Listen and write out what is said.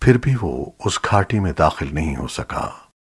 پھر بھی وہ اس گھاٹی میں داخل نہیں ہو سکا۔